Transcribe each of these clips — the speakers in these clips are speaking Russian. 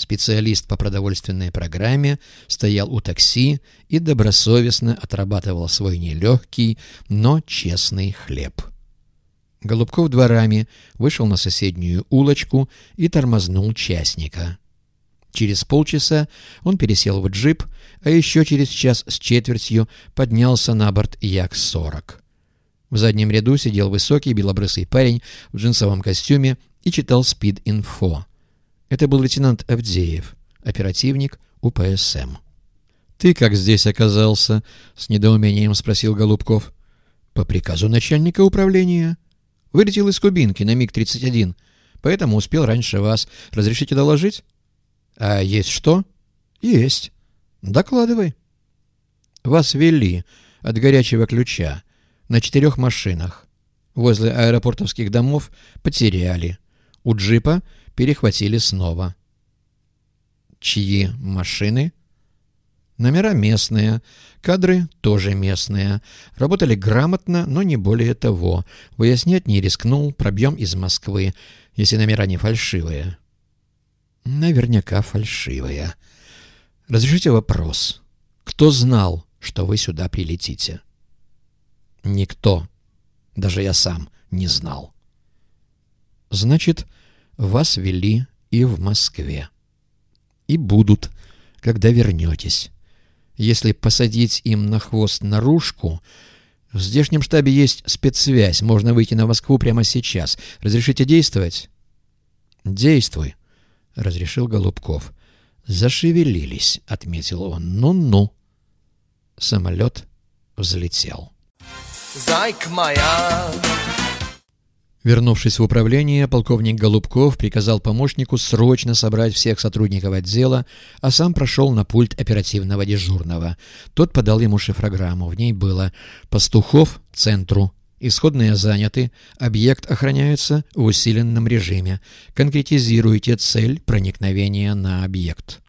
Специалист по продовольственной программе стоял у такси и добросовестно отрабатывал свой нелегкий, но честный хлеб. Голубков дворами вышел на соседнюю улочку и тормознул частника. Через полчаса он пересел в джип, а еще через час с четвертью поднялся на борт Як-40. В заднем ряду сидел высокий белобрысый парень в джинсовом костюме и читал спид-инфо. Это был лейтенант Авдеев, оперативник УПСМ. «Ты как здесь оказался?» — с недоумением спросил Голубков. «По приказу начальника управления. Вылетел из Кубинки на МиГ-31, поэтому успел раньше вас. Разрешите доложить?» «А есть что?» «Есть. Докладывай». «Вас вели от горячего ключа на четырех машинах. Возле аэропортовских домов потеряли. У джипа перехватили снова. Чьи машины? Номера местные, кадры тоже местные. Работали грамотно, но не более того. Выяснять не рискнул, пробьем из Москвы, если номера не фальшивые. Наверняка фальшивые. Разрешите вопрос. Кто знал, что вы сюда прилетите? Никто. Даже я сам не знал. Значит, вас вели и в Москве. И будут, когда вернетесь. Если посадить им на хвост наружку... В здешнем штабе есть спецсвязь. Можно выйти на Москву прямо сейчас. Разрешите действовать? Действуй, — разрешил Голубков. Зашевелились, — отметил он. Ну-ну. Самолет взлетел. Зайка моя! Вернувшись в управление, полковник Голубков приказал помощнику срочно собрать всех сотрудников отдела, а сам прошел на пульт оперативного дежурного. Тот подал ему шифрограмму. В ней было «Пастухов центру». Исходные заняты, объект охраняется в усиленном режиме. Конкретизируйте цель проникновения на объект.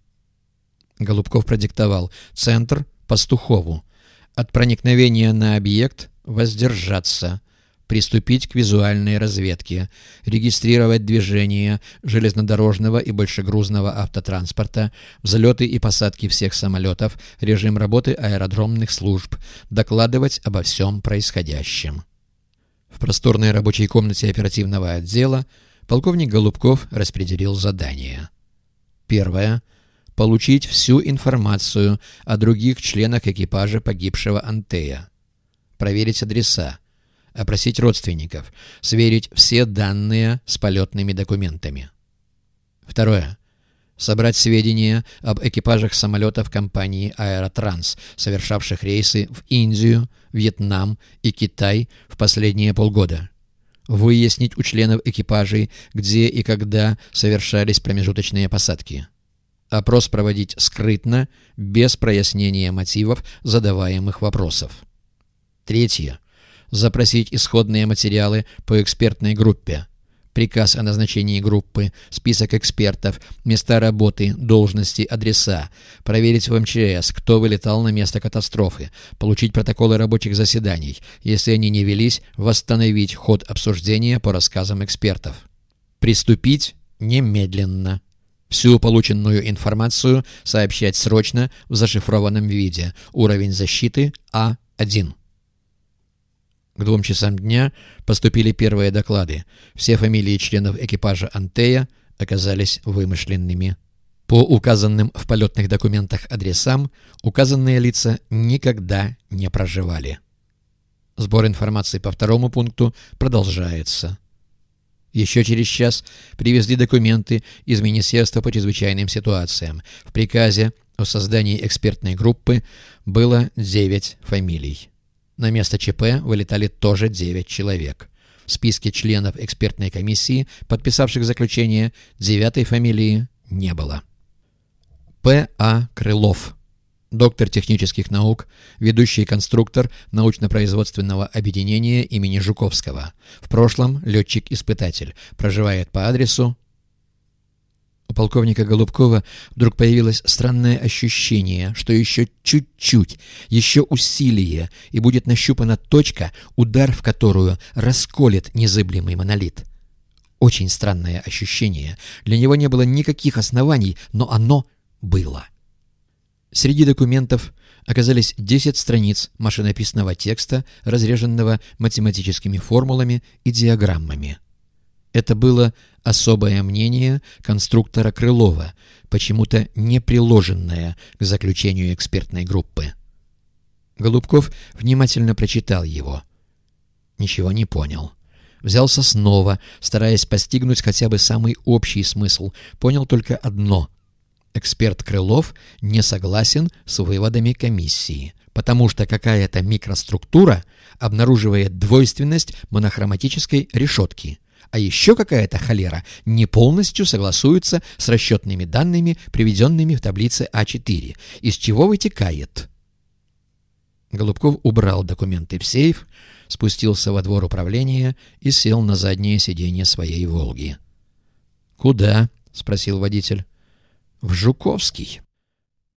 Голубков продиктовал «Центр Пастухову». От проникновения на объект воздержаться приступить к визуальной разведке, регистрировать движение железнодорожного и большегрузного автотранспорта, взлеты и посадки всех самолетов, режим работы аэродромных служб, докладывать обо всем происходящем. В просторной рабочей комнате оперативного отдела полковник Голубков распределил задания. Первое — получить всю информацию о других членах экипажа погибшего Антея. Проверить адреса, опросить родственников, сверить все данные с полетными документами. Второе. Собрать сведения об экипажах самолетов компании «Аэротранс», совершавших рейсы в Индию, Вьетнам и Китай в последние полгода. Выяснить у членов экипажей, где и когда совершались промежуточные посадки. Опрос проводить скрытно, без прояснения мотивов задаваемых вопросов. Третье запросить исходные материалы по экспертной группе. Приказ о назначении группы, список экспертов, места работы, должности, адреса, проверить в МЧС, кто вылетал на место катастрофы, получить протоколы рабочих заседаний, если они не велись, восстановить ход обсуждения по рассказам экспертов. Приступить немедленно. Всю полученную информацию сообщать срочно в зашифрованном виде. Уровень защиты А1. К двум часам дня поступили первые доклады. Все фамилии членов экипажа «Антея» оказались вымышленными. По указанным в полетных документах адресам указанные лица никогда не проживали. Сбор информации по второму пункту продолжается. Еще через час привезли документы из Министерства по чрезвычайным ситуациям. В приказе о создании экспертной группы было 9 фамилий. На место ЧП вылетали тоже 9 человек. В списке членов экспертной комиссии, подписавших заключение, девятой фамилии не было. П.А. Крылов. Доктор технических наук, ведущий конструктор научно-производственного объединения имени Жуковского. В прошлом летчик-испытатель. Проживает по адресу у полковника Голубкова вдруг появилось странное ощущение, что еще чуть-чуть, еще усилие, и будет нащупана точка, удар в которую расколет незыблемый монолит. Очень странное ощущение. Для него не было никаких оснований, но оно было. Среди документов оказались 10 страниц машинописного текста, разреженного математическими формулами и диаграммами. Это было особое мнение конструктора Крылова, почему-то не приложенное к заключению экспертной группы. Голубков внимательно прочитал его. Ничего не понял. Взялся снова, стараясь постигнуть хотя бы самый общий смысл. Понял только одно. Эксперт Крылов не согласен с выводами комиссии, потому что какая-то микроструктура обнаруживает двойственность монохроматической решетки — а еще какая-то холера не полностью согласуется с расчетными данными, приведенными в таблице А4, из чего вытекает. Голубков убрал документы в сейф, спустился во двор управления и сел на заднее сиденье своей «Волги». «Куда?» — спросил водитель. «В Жуковский».